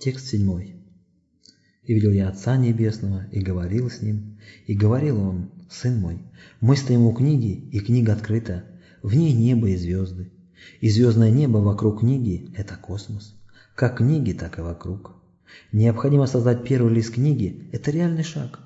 Текст седьмой. «И видел я Отца Небесного, и говорил с Ним, и говорил Он, Сын мой, мы стоим у книги, и книга открыта, в ней небо и звезды, и звездное небо вокруг книги – это космос, как книги, так и вокруг. Необходимо создать первый лист книги – это реальный шаг.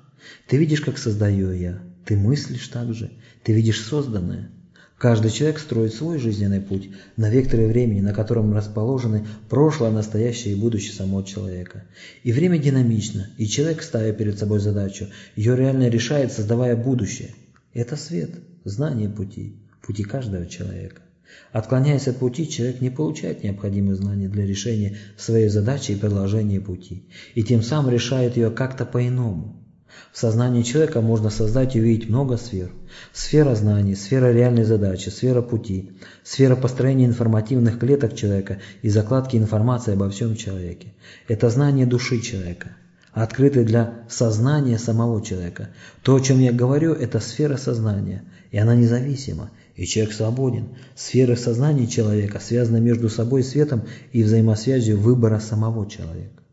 Ты видишь, как создаю я, ты мыслишь так же, ты видишь созданное. Каждый человек строит свой жизненный путь на векторе времени, на котором расположены прошлое, настоящее и будущее самого человека. И время динамично, и человек, ставя перед собой задачу, ее реально решает, создавая будущее. Это свет, знание пути, пути каждого человека. Отклоняясь от пути, человек не получает необходимые знания для решения своей задачи и продолжения пути, и тем самым решает ее как-то по-иному. В сознании человека можно создать и увидеть много сфер. Сфера знаний, сфера реальной задачи, сфера пути, сфера построения информативных клеток человека и закладки информации обо всем человеке. Это знание души человека, открытое для сознания самого человека. То, о чем я говорю, это сфера сознания, и она независима, и человек свободен. Сферы сознания человека связаны между собой светом и взаимосвязью выбора самого человека.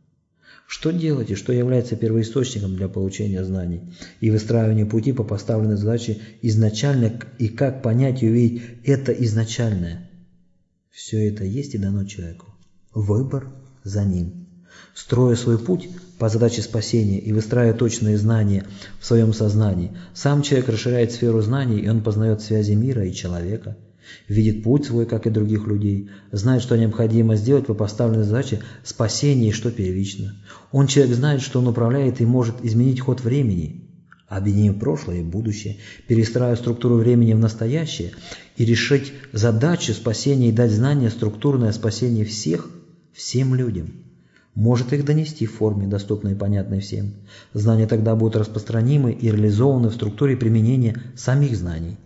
Что делать и что является первоисточником для получения знаний и выстраивания пути по поставленной задаче изначально и как понять и увидеть это изначальное. Все это есть и дано человеку. Выбор за ним. Строя свой путь по задаче спасения и выстраивая точные знания в своем сознании, сам человек расширяет сферу знаний, и он познает связи мира и человека – видит путь свой, как и других людей, знает, что необходимо сделать по поставленной задаче спасения и что первично. Он, человек, знает, что он управляет и может изменить ход времени, объединив прошлое и будущее, перестраивая структуру времени в настоящее и решить задачу спасения и дать знание структурное спасение всех, всем людям. Может их донести в форме, доступной и понятной всем. Знания тогда будут распространимы и реализованы в структуре применения самих знаний.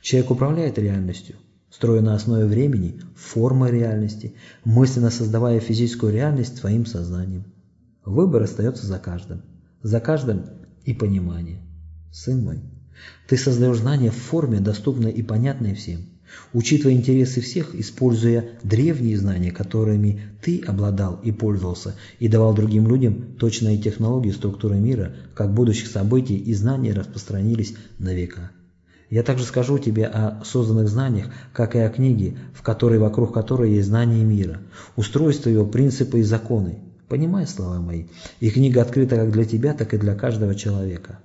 Человек управляет реальностью, строя на основе времени, формы реальности, мысленно создавая физическую реальность своим сознанием. Выбор остается за каждым. За каждым и понимание. Сын мой, ты создаешь знания в форме, доступной и понятной всем. Учитывая интересы всех, используя древние знания, которыми ты обладал и пользовался, и давал другим людям точные технологии структуры мира, как будущих событий и знания распространились на века. Я также скажу тебе о созданных знаниях, как и о книге, в которой вокруг которой есть знание мира, устройство его, принципы и законы. Понимай слова мои, и книга открыта как для тебя, так и для каждого человека.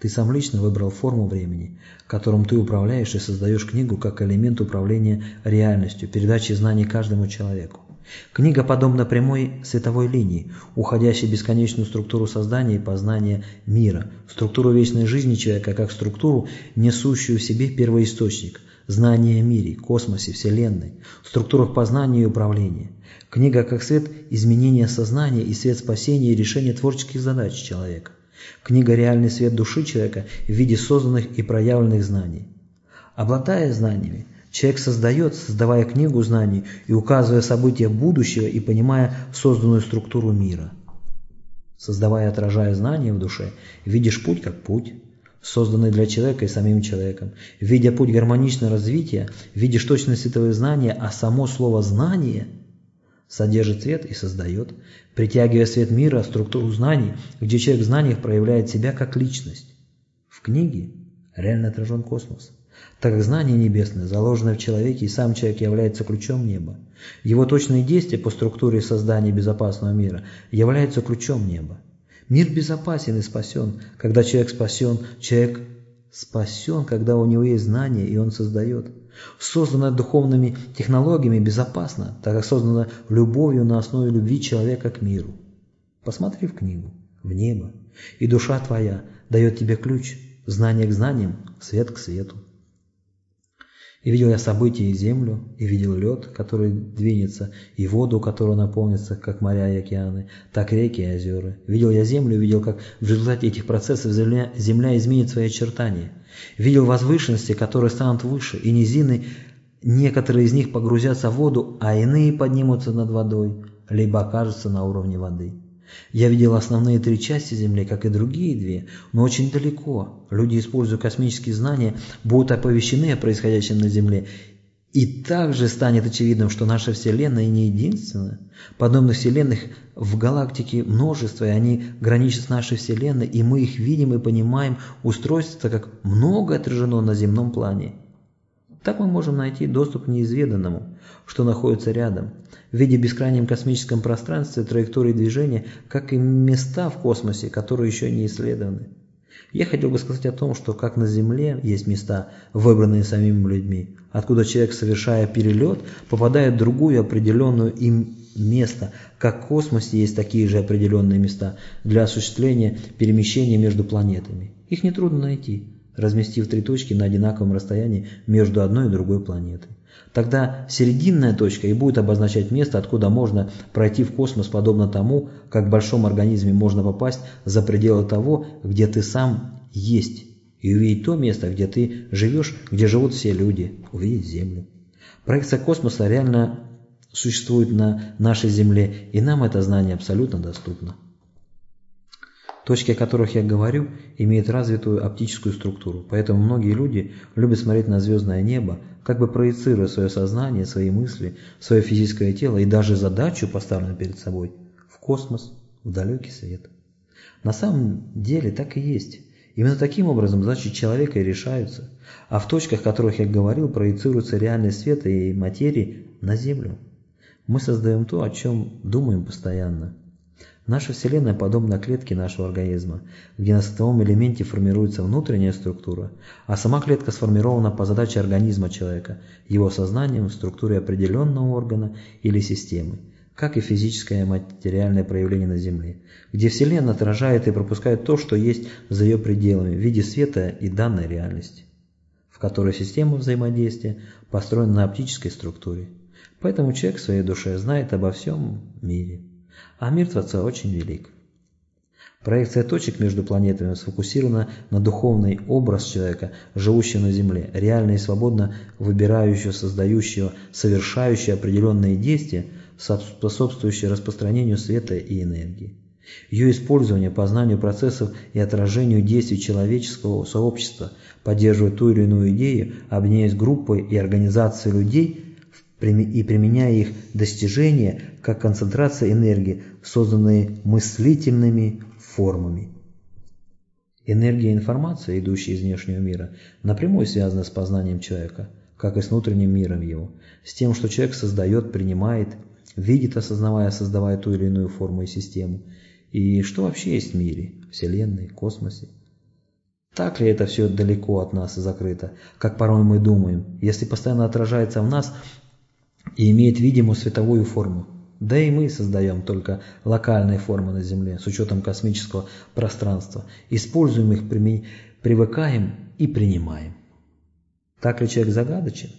Ты сам лично выбрал форму времени, которым ты управляешь и создаешь книгу как элемент управления реальностью, передачи знаний каждому человеку. Книга подобна прямой световой линии, уходящей бесконечную структуру создания и познания мира, структуру вечной жизни человека как структуру, несущую в себе первоисточник, знание о мире, космосе, Вселенной, структурах познания и управления. Книга как свет изменения сознания и свет спасения и решения творческих задач человека. Книга реальный свет души человека в виде созданных и проявленных знаний. Обладая знаниями, Человек создает, создавая книгу знаний и указывая события будущего и понимая созданную структуру мира. Создавая и отражая знания в душе, видишь путь как путь, созданный для человека и самим человеком. Видя путь гармоничного развития, видишь точно световые знания, а само слово «знание» содержит свет и создает, притягивая свет мира, структуру знаний, где человек в знаниях проявляет себя как личность. В книге реально отражен космос так как знание небесное, заложенное в человеке, и сам человек является ключом неба. Его точные действия по структуре создания безопасного мира являются ключом неба. Мир безопасен и спасен, когда человек спасен, человек спасен, когда у него есть знание, и он создает. Создано духовными технологиями безопасно, так как создано любовью на основе любви человека к миру. Посмотри в книгу, в небо, и душа твоя дает тебе ключ, знание к знаниям, свет к свету. И видел я события и землю, и видел лед, который двинется, и воду, которая наполнится, как моря и океаны, так реки и озера. Видел я землю, видел, как в результате этих процессов земля, земля изменит свои очертания. Видел возвышенности, которые станут выше, и низины, некоторые из них погрузятся в воду, а иные поднимутся над водой, либо окажутся на уровне воды. Я видел основные три части Земли, как и другие две, но очень далеко. Люди, используя космические знания, будут оповещены о происходящем на Земле И также станет очевидным, что наша Вселенная не единственная. Подобных Вселенных в галактике множество, и они граничат с нашей Вселенной, и мы их видим и понимаем устройство, как много отражено на земном плане. Так мы можем найти доступ к неизведанному, что находится рядом, в виде бескрайнем космическом пространстве траектории движения, как и места в космосе, которые еще не исследованы. Я хотел бы сказать о том, что как на Земле есть места, выбранные самими людьми, откуда человек, совершая перелет, попадает в другую определенную им место, как в космосе есть такие же определенные места для осуществления перемещения между планетами. Их нетрудно найти, разместив три точки на одинаковом расстоянии между одной и другой планетой. Тогда серединная точка и будет обозначать место, откуда можно пройти в космос, подобно тому, как в большом организме можно попасть за пределы того, где ты сам есть, и увидеть то место, где ты живешь, где живут все люди, увидеть Землю. Проекция космоса реально существует на нашей Земле, и нам это знание абсолютно доступно. Точки, о которых я говорю, имеют развитую оптическую структуру, поэтому многие люди любят смотреть на звездное небо, как бы проецируя свое сознание, свои мысли, свое физическое тело и даже задачу, поставленную перед собой, в космос, в далекий свет. На самом деле так и есть. Именно таким образом задачи человека и решаются, а в точках, о которых я говорил, проецируется реальный свет и материи на Землю. Мы создаем то, о чем думаем постоянно – Наша Вселенная подобна клетке нашего организма, где на световом элементе формируется внутренняя структура, а сама клетка сформирована по задаче организма человека, его сознанием в структуре определенного органа или системы, как и физическое материальное проявление на Земле, где Вселенная отражает и пропускает то, что есть за ее пределами в виде света и данной реальности, в которой система взаимодействия построена на оптической структуре. Поэтому человек в своей душе знает обо всем мире а мир Творца очень велик. Проекция точек между планетами сфокусирована на духовный образ человека, живущего на Земле, реально и свободно выбирающего, создающего, совершающего определенные действия, способствующие распространению света и энергии. Ее использование по знанию процессов и отражению действий человеческого сообщества поддерживает ту или иную идею, объединяясь группой и организацией людей и применяя их достижения как концентрация энергии, созданные мыслительными формами. Энергия информации, идущая из внешнего мира, напрямую связана с познанием человека, как и с внутренним миром его, с тем, что человек создает, принимает, видит, осознавая, создавая ту или иную форму и систему, и что вообще есть в мире, Вселенной, космосе. Так ли это все далеко от нас и закрыто, как порой мы думаем, если постоянно отражается в нас и имеет видимую световую форму. Да и мы создаем только локальные формы на Земле с учетом космического пространства, используем их, привыкаем и принимаем. Так ли человек загадочен?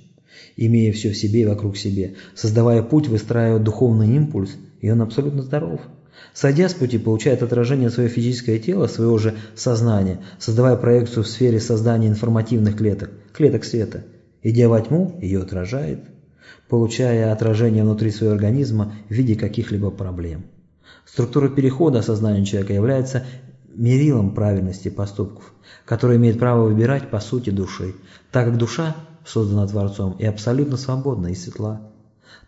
Имея все в себе и вокруг себе, создавая путь, выстраивая духовный импульс, и он абсолютно здоров. Сойдя с пути, получает отражение свое физическое тело, своего же сознания, создавая проекцию в сфере создания информативных клеток, клеток света. Идя во тьму, ее отражает, получая отражение внутри своего организма в виде каких-либо проблем. Структура перехода сознания человека является мерилом правильности поступков, который имеет право выбирать по сути души, так как душа создана Творцом и абсолютно свободна и светла.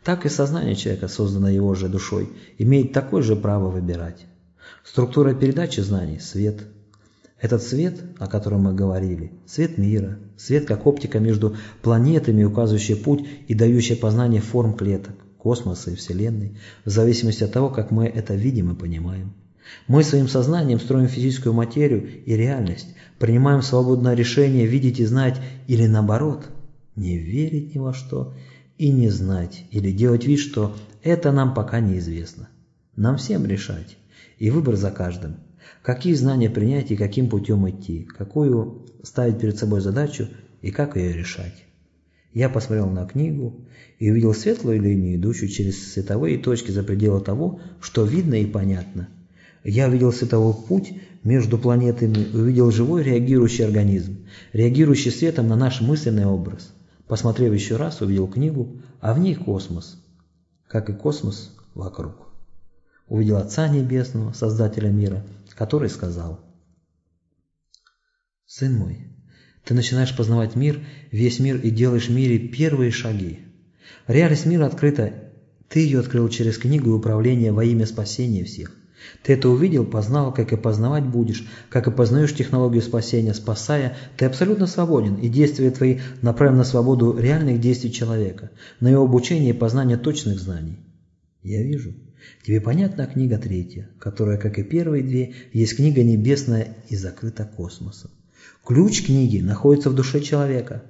Так и сознание человека, созданное его же душой, имеет такое же право выбирать. Структура передачи знаний – свет – этот свет, о котором мы говорили, свет мира, свет как оптика между планетами, указывающий путь и дающий познание форм клеток, космоса и Вселенной, в зависимости от того, как мы это видим и понимаем. Мы своим сознанием строим физическую материю и реальность, принимаем свободное решение видеть и знать, или наоборот, не верить ни во что и не знать, или делать вид, что это нам пока неизвестно. Нам всем решать, и выбор за каждым. Какие знания принять и каким путем идти, какую ставить перед собой задачу и как ее решать. Я посмотрел на книгу и увидел светлую линию, идущую через световые точки за пределы того, что видно и понятно. Я увидел световой путь между планетами, увидел живой реагирующий организм, реагирующий светом на наш мысленный образ. Посмотрев еще раз, увидел книгу, а в ней космос, как и космос вокруг. Увидел Отца Небесного, Создателя мира, который сказал, «Сын мой, Ты начинаешь познавать мир, весь мир и делаешь в мире первые шаги. Реальность мира открыта. Ты ее открыл через книгу и управление во имя спасения всех. Ты это увидел, познал, как и познавать будешь, как и познаешь технологию спасения, спасая, ты абсолютно свободен, и действия твои направлены на свободу реальных действий человека, на его обучение и познание точных знаний. Я вижу. Тебе понятна книга третья, которая, как и первые две, есть книга небесная и закрыта космосом. Ключ книги находится в душе человека.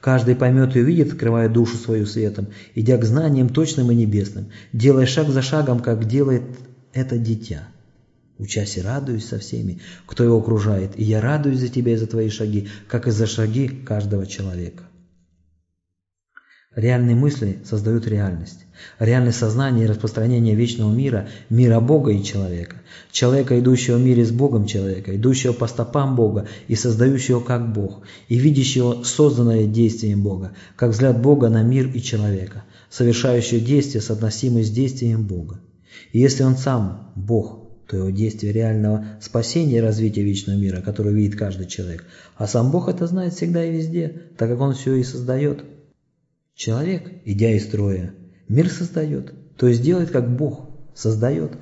Каждый поймет и увидит, открывая душу свою светом, идя к знаниям точным и небесным, делая шаг за шагом, как делает это дитя. Учась и радуюсь со всеми, кто его окружает, и я радуюсь за тебя и за твои шаги, как и за шаги каждого человека. Реальные мысли создают реальность. Реальное сознание и распространение вечного мира, мира Бога и человека. Человека, идущего в мире с Богом человека, идущего по стопам Бога и создающего как Бог, и видящего созданное действием Бога, как взгляд Бога на мир и человека, совершающего действие, соотносимое с действием Бога. И если он сам Бог, то его действие реального спасения и развития вечного мира, который видит каждый человек. А сам Бог это знает всегда и везде, так как он все и создает. Человек, идя из строя, мир создает, то есть делает как Бог создает.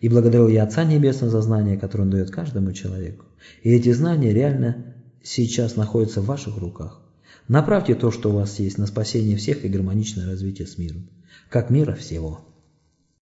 И благодарю я Отца Небесного за знания, которые Он дает каждому человеку. И эти знания реально сейчас находятся в ваших руках. Направьте то, что у вас есть, на спасение всех и гармоничное развитие с миром. Как мира всего.